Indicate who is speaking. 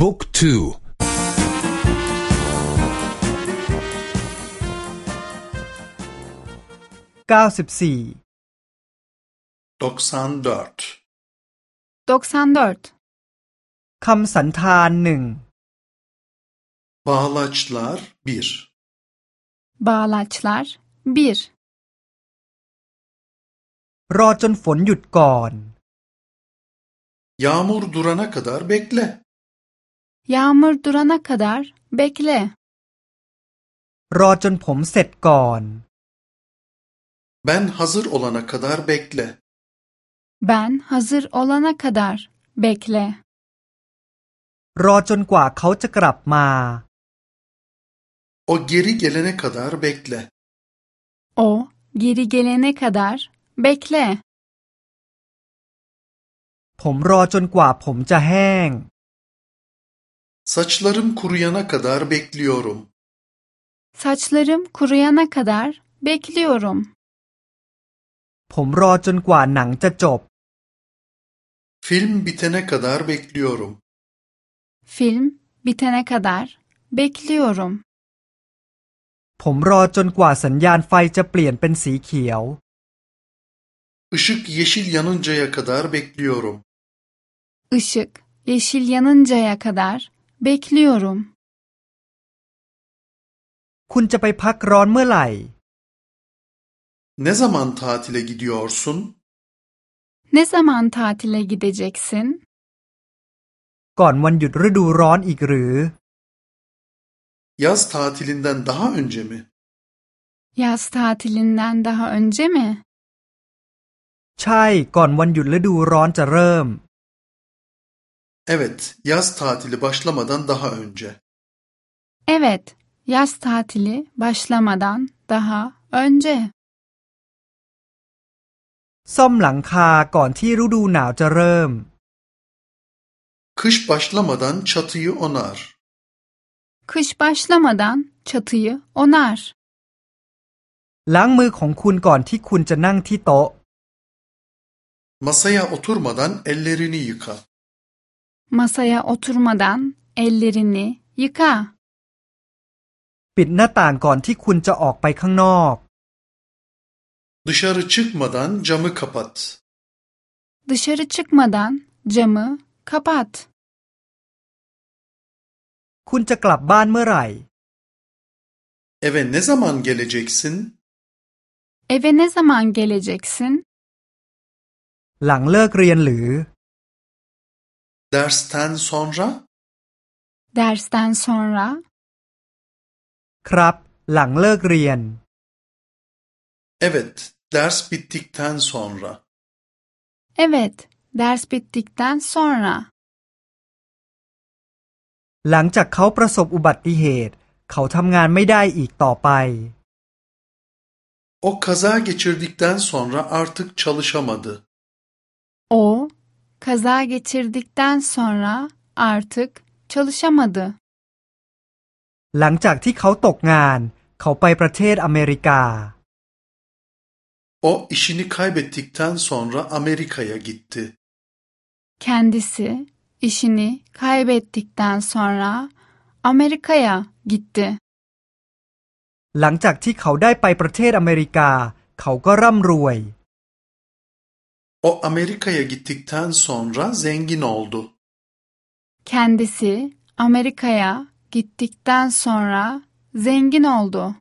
Speaker 1: บุ๊กทู
Speaker 2: เก้าสิบสี่
Speaker 3: 94
Speaker 4: 94
Speaker 2: คำสันธานหนึ่ง
Speaker 3: Bağlaçlar 1
Speaker 4: Bağlaçlar 1
Speaker 2: รอจนฝนหยุดก่อน
Speaker 3: Yağmur durana kadar bekle.
Speaker 4: Yağmur durana kadar bekle.
Speaker 2: รอจนผมเสร็จก่อน
Speaker 3: Ben hazır olana kadar bekle.
Speaker 4: Ben hazır olana kadar bekle.
Speaker 2: รอจนกว่าเขาจะกลับมา
Speaker 3: O geri gelene kadar bekle.
Speaker 4: O geri gelene kadar bekle.
Speaker 2: ผมรอจนกว่าผมจะแห้ง
Speaker 3: Saçlarım kuruyana kadar bekliyorum.
Speaker 4: Saçlarım kuruyana kadar bekliyorum.
Speaker 2: ผมรอจนกว่าหนังจะจบ
Speaker 3: Film bitene kadar bekliyorum.
Speaker 4: Film bitene kadar bekliyorum.
Speaker 2: ผมรอจนกว่าสัญญาณไฟจะเปลี่ยนเป็นสีเขียว
Speaker 3: Işık yeşil yanıncaya kadar bekliyorum.
Speaker 4: Işık yeşil yanıncaya kadar bekliyorum.
Speaker 2: คุณจะไปพักร้อนเมื่อไหร่
Speaker 3: Ne zaman tatile gidiyorsun?
Speaker 4: Ne zaman tatile gideceksin?
Speaker 2: ก่อนวันหยุดฤดูร้อนอีกหรือ
Speaker 3: Yaz tatilinden daha önce mi?
Speaker 4: Yaz tatilinden daha önce mi?
Speaker 2: ใช่ ก่อนวันหยุดฤดูร้อนจะเริ่ม
Speaker 3: Evet, yaz tatili başlamadan daha önce.
Speaker 4: Evet, yaz tatili başlamadan daha önce.
Speaker 2: ซ่อมหลังคาก่อนที่ฤดูหนาวจะเริ่ม
Speaker 3: Kış başlamadan çatıyı onar.
Speaker 4: Kış başlamadan çatıyı onar.
Speaker 2: ล้างมือของคุณก่อนที่คุณจะนั่งที่โต๊ะ
Speaker 3: Masaya oturmadan ellerini yıka.
Speaker 4: Masaya oturmadan ellerini yıka.
Speaker 2: ปิดหน้าต่างก่อนที่คุณจะออกไปข้างนอก
Speaker 3: Dışarı çıkmadan camı kapat.
Speaker 4: Dışarı çıkmadan camı kapat.
Speaker 2: คุณจะกลับบ้านเมื่อไหร่
Speaker 3: Eve ne zaman geleceksin?
Speaker 4: Eve ne zaman geleceksin?
Speaker 2: หลังเลิกเรียนหรือ
Speaker 3: Dersten sonra?
Speaker 4: Dersten sonra?
Speaker 2: ครับ หลังเลิกเรียน
Speaker 3: Evet, ders bittikten sonra.
Speaker 4: Evet, ders bittikten sonra.
Speaker 2: หลังจากเขาประสบอุบัติเหตุ เขาทำงานไม่ได้อีกต่อไป
Speaker 3: O kaza geçirdikten sonra artık çalışamadı.
Speaker 4: O, kaza geçirdikten sonra artık çalışamadı.
Speaker 2: หลังจากที่เขาตกงาน เขาไปประเทศอเมริกา
Speaker 3: O işini kaybettikten sonra Amerika'ya gitti.
Speaker 4: Kendisi işini kaybettikten sonra Amerika'ya gitti.
Speaker 2: หลังจากที่เขาได้ไปประเทศอเมริกา เขาก็ร่ำรวย
Speaker 3: o Amerika'ya gittikten sonra zengin oldu.
Speaker 4: Kendisi Amerika'ya gittikten sonra zengin oldu.